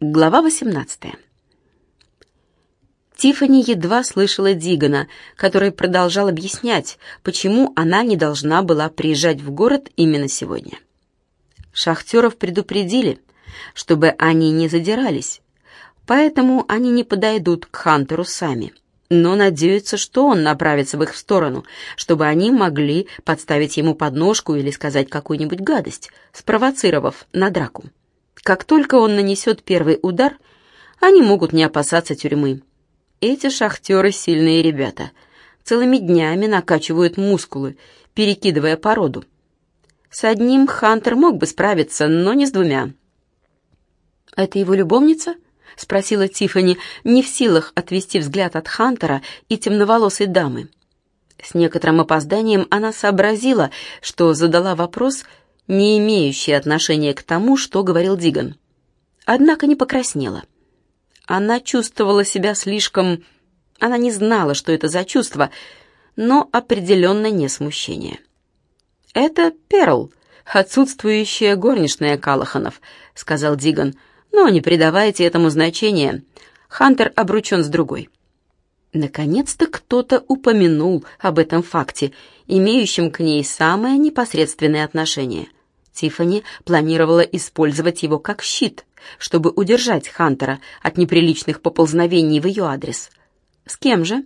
Глава 18. Тиффани едва слышала Дигана, который продолжал объяснять, почему она не должна была приезжать в город именно сегодня. Шахтеров предупредили, чтобы они не задирались, поэтому они не подойдут к Хантеру сами, но надеются, что он направится в их сторону, чтобы они могли подставить ему подножку или сказать какую-нибудь гадость, спровоцировав на драку. Как только он нанесет первый удар, они могут не опасаться тюрьмы. Эти шахтеры сильные ребята. Целыми днями накачивают мускулы, перекидывая породу. С одним Хантер мог бы справиться, но не с двумя. «Это его любовница?» — спросила Тиффани, не в силах отвести взгляд от Хантера и темноволосой дамы. С некоторым опозданием она сообразила, что задала вопрос — не имеющие отношения к тому, что говорил Диган. Однако не покраснела. Она чувствовала себя слишком... Она не знала, что это за чувство, но определенно не смущение. «Это Перл, отсутствующая горничная Калаханов», — сказал Диган. «Но не придавайте этому значения. Хантер обручен с другой». Наконец-то кто-то упомянул об этом факте, имеющем к ней самое непосредственное отношение. Тиффани планировала использовать его как щит, чтобы удержать Хантера от неприличных поползновений в ее адрес. С кем же?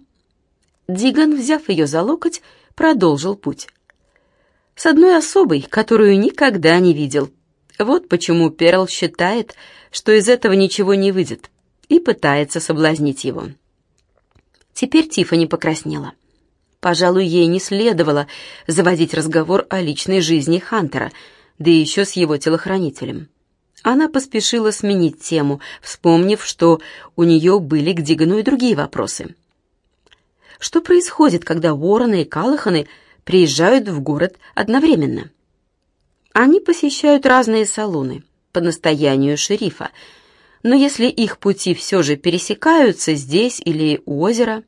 Диган, взяв ее за локоть, продолжил путь. С одной особой, которую никогда не видел. Вот почему Перл считает, что из этого ничего не выйдет, и пытается соблазнить его. Теперь Тиффани покраснела. Пожалуй, ей не следовало заводить разговор о личной жизни Хантера — да еще с его телохранителем. Она поспешила сменить тему, вспомнив, что у нее были к Дигану и другие вопросы. Что происходит, когда Уоррены и Калаханы приезжают в город одновременно? Они посещают разные салоны по настоянию шерифа, но если их пути все же пересекаются здесь или у озера,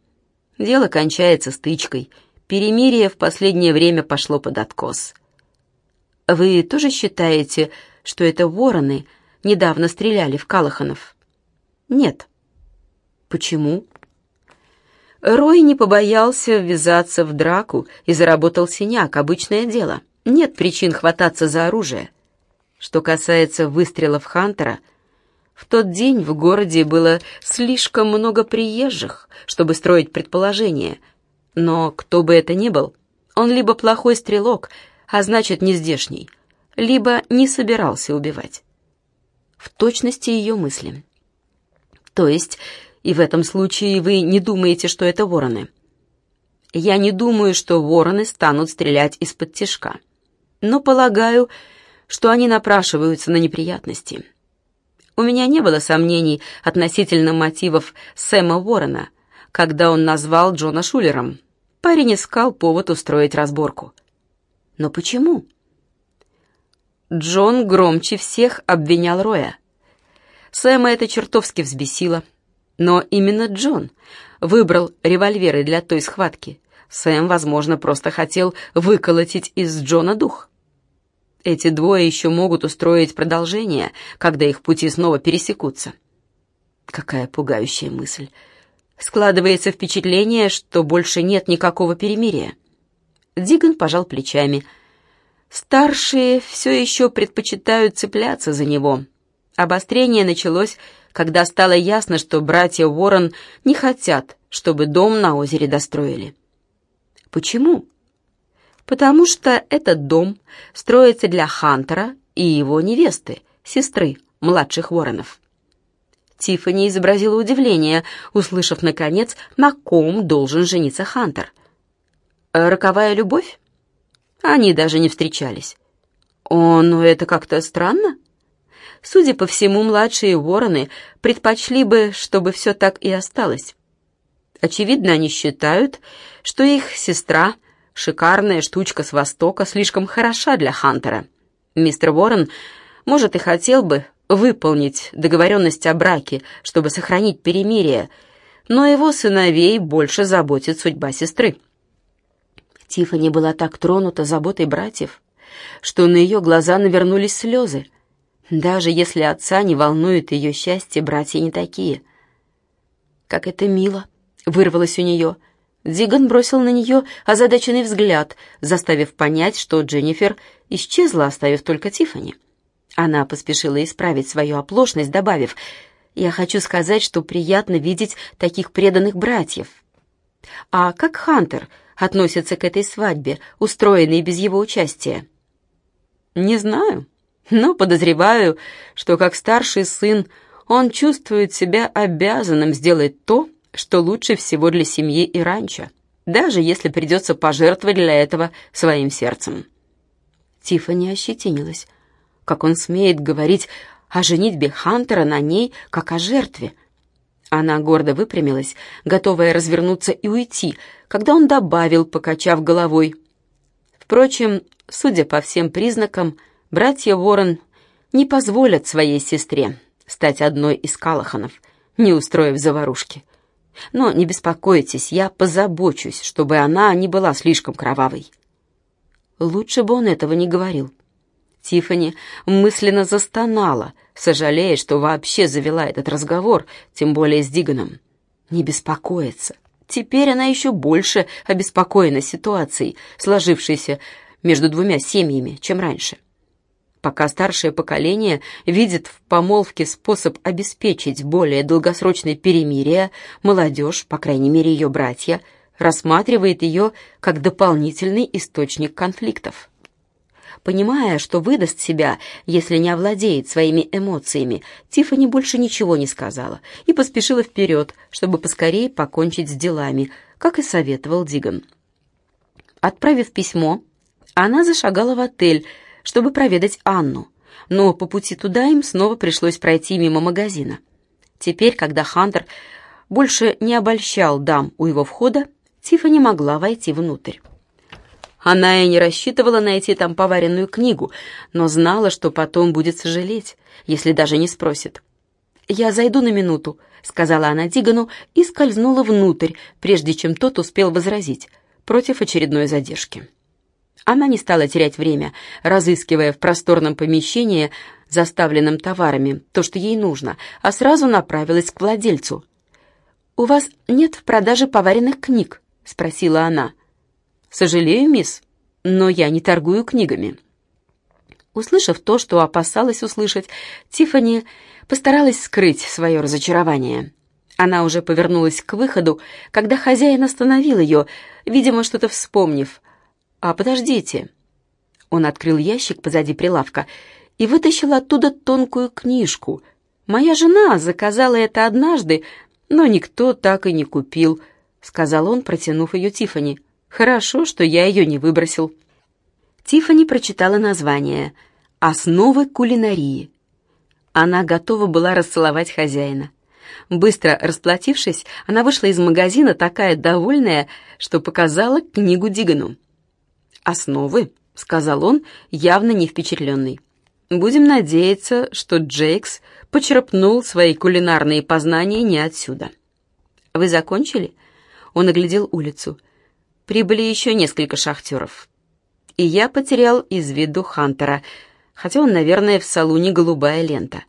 дело кончается стычкой. Перемирие в последнее время пошло под откос. Вы тоже считаете, что это вороны недавно стреляли в Калаханов? Нет. Почему? Рой не побоялся ввязаться в драку и заработал синяк, обычное дело. Нет причин хвататься за оружие. Что касается выстрелов Хантера, в тот день в городе было слишком много приезжих, чтобы строить предположения. Но кто бы это ни был, он либо плохой стрелок, а значит, не здешний, либо не собирался убивать. В точности ее мысли. То есть, и в этом случае вы не думаете, что это вороны? Я не думаю, что вороны станут стрелять из-под тишка. Но полагаю, что они напрашиваются на неприятности. У меня не было сомнений относительно мотивов Сэма Ворона, когда он назвал Джона Шулером. Парень искал повод устроить разборку. Но почему? Джон громче всех обвинял Роя. Сэма это чертовски взбесило. Но именно Джон выбрал револьверы для той схватки. Сэм, возможно, просто хотел выколотить из Джона дух. Эти двое еще могут устроить продолжение, когда их пути снова пересекутся. Какая пугающая мысль. Складывается впечатление, что больше нет никакого перемирия. Диган пожал плечами. Старшие все еще предпочитают цепляться за него. Обострение началось, когда стало ясно, что братья Уоррен не хотят, чтобы дом на озере достроили. Почему? Потому что этот дом строится для Хантера и его невесты, сестры младших Уорренов. Тиффани изобразила удивление, услышав, наконец, на ком должен жениться Хантер — роковая любовь? Они даже не встречались. О, ну это как-то странно. Судя по всему, младшие вороны предпочли бы, чтобы все так и осталось. Очевидно, они считают, что их сестра, шикарная штучка с Востока, слишком хороша для Хантера. Мистер Ворон, может, и хотел бы выполнить договоренность о браке, чтобы сохранить перемирие, но его сыновей больше заботит судьба сестры. Тиффани была так тронута заботой братьев, что на ее глаза навернулись слезы. Даже если отца не волнует ее счастье, братья не такие. «Как это мило!» — вырвалось у нее. Диган бросил на нее озадаченный взгляд, заставив понять, что Дженнифер исчезла, оставив только Тиффани. Она поспешила исправить свою оплошность, добавив, «Я хочу сказать, что приятно видеть таких преданных братьев». «А как Хантер относится к этой свадьбе, устроенной без его участия?» «Не знаю», но подозреваю, что как старший сын он чувствует себя обязанным сделать то, что лучше всего для семьи и ранчо, даже если придется пожертвовать для этого своим сердцем. Тиффани ощетинилась. Как он смеет говорить о женитьбе Хантера на ней, как о жертве? Она гордо выпрямилась, готовая развернуться и уйти, когда он добавил, покачав головой. Впрочем, судя по всем признакам, Братья Ворон не позволят своей сестре стать одной из Калаханов, не устроив заварушки. Но не беспокойтесь, я позабочусь, чтобы она не была слишком кровавой. Лучше бы он этого не говорил. Тифани мысленно застонала, сожалея, что вообще завела этот разговор, тем более с Диганом. Не беспокоиться. Теперь она еще больше обеспокоена ситуацией, сложившейся между двумя семьями, чем раньше. Пока старшее поколение видит в помолвке способ обеспечить более долгосрочное перемирие, молодежь, по крайней мере ее братья, рассматривает ее как дополнительный источник конфликтов. Понимая, что выдаст себя, если не овладеет своими эмоциями, Тиффани больше ничего не сказала и поспешила вперед, чтобы поскорее покончить с делами, как и советовал Диган. Отправив письмо, она зашагала в отель, чтобы проведать Анну, но по пути туда им снова пришлось пройти мимо магазина. Теперь, когда Хантер больше не обольщал дам у его входа, Тифа не могла войти внутрь. Она и не рассчитывала найти там поваренную книгу, но знала, что потом будет сожалеть, если даже не спросит. «Я зайду на минуту», — сказала она Дигану и скользнула внутрь, прежде чем тот успел возразить, против очередной задержки. Она не стала терять время, разыскивая в просторном помещении, заставленном товарами, то, что ей нужно, а сразу направилась к владельцу. «У вас нет в продаже поваренных книг?» — спросила она. «Сожалею, мисс, но я не торгую книгами». Услышав то, что опасалась услышать, Тиффани постаралась скрыть свое разочарование. Она уже повернулась к выходу, когда хозяин остановил ее, видимо, что-то вспомнив, «А, подождите!» Он открыл ящик позади прилавка и вытащил оттуда тонкую книжку. «Моя жена заказала это однажды, но никто так и не купил», — сказал он, протянув ее Тифани. «Хорошо, что я ее не выбросил». Тифани прочитала название «Основы кулинарии». Она готова была расцеловать хозяина. Быстро расплатившись, она вышла из магазина такая довольная, что показала книгу Дигану. «Основы», — сказал он, явно не впечатленный. «Будем надеяться, что Джейкс почерпнул свои кулинарные познания не отсюда». «Вы закончили?» Он оглядел улицу. Прибыли еще несколько шахтеров. И я потерял из виду Хантера, хотя он, наверное, в салуне голубая лента.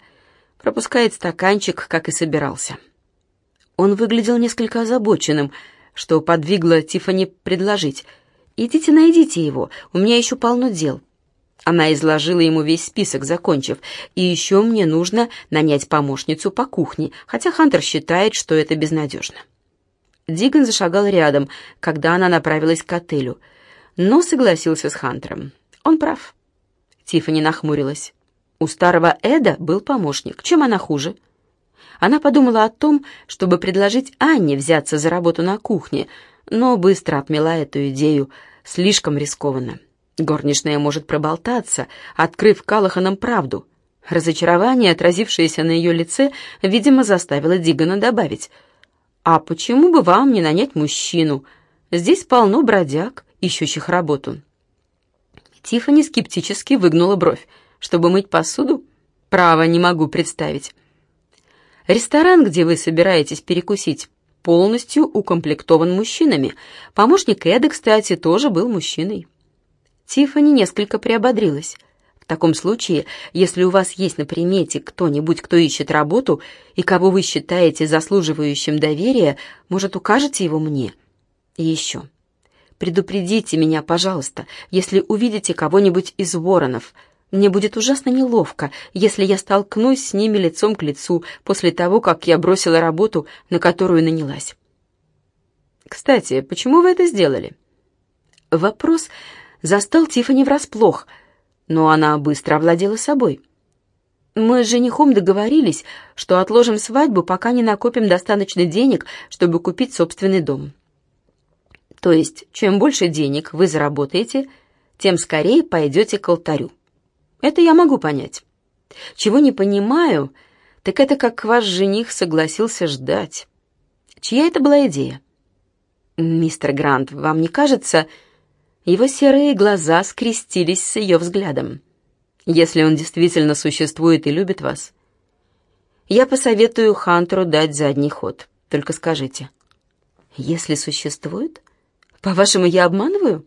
Пропускает стаканчик, как и собирался. Он выглядел несколько озабоченным, что подвигло Тифани предложить — «Идите найдите его, у меня еще полно дел». Она изложила ему весь список, закончив. «И еще мне нужно нанять помощницу по кухне, хотя Хантер считает, что это безнадежно». Диган зашагал рядом, когда она направилась к отелю, но согласился с Хантером. Он прав. Тиффани нахмурилась. У старого Эда был помощник. Чем она хуже? Она подумала о том, чтобы предложить Анне взяться за работу на кухне, но быстро отмела эту идею, слишком рискованно. Горничная может проболтаться, открыв Калаханам правду. Разочарование, отразившееся на ее лице, видимо, заставило Дигана добавить. «А почему бы вам не нанять мужчину? Здесь полно бродяг, ищущих работу». Тиффани скептически выгнула бровь. «Чтобы мыть посуду? Право, не могу представить». «Ресторан, где вы собираетесь перекусить, полностью укомплектован мужчинами. Помощник Эды, кстати, тоже был мужчиной. Тиффани несколько приободрилась. В таком случае, если у вас есть на примете кто-нибудь, кто ищет работу и кого вы считаете заслуживающим доверия, может, укажете его мне? И еще. Предупредите меня, пожалуйста, если увидите кого-нибудь из воронов. Мне будет ужасно неловко, если я столкнусь с ними лицом к лицу после того, как я бросила работу, на которую нанялась. Кстати, почему вы это сделали? Вопрос застал Тиффани врасплох — но она быстро овладела собой. Мы с женихом договорились, что отложим свадьбу, пока не накопим достаточно денег, чтобы купить собственный дом. То есть, чем больше денег вы заработаете, тем скорее пойдете к алтарю. Это я могу понять. Чего не понимаю, так это как ваш жених согласился ждать. Чья это была идея? Мистер Грант, вам не кажется, его серые глаза скрестились с ее взглядом. «Если он действительно существует и любит вас, я посоветую Хантеру дать задний ход. Только скажите». «Если существует? По-вашему, я обманываю?»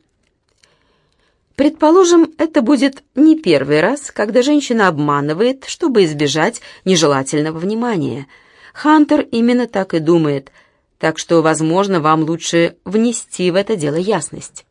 Предположим, это будет не первый раз, когда женщина обманывает, чтобы избежать нежелательного внимания. Хантер именно так и думает, так что, возможно, вам лучше внести в это дело ясность.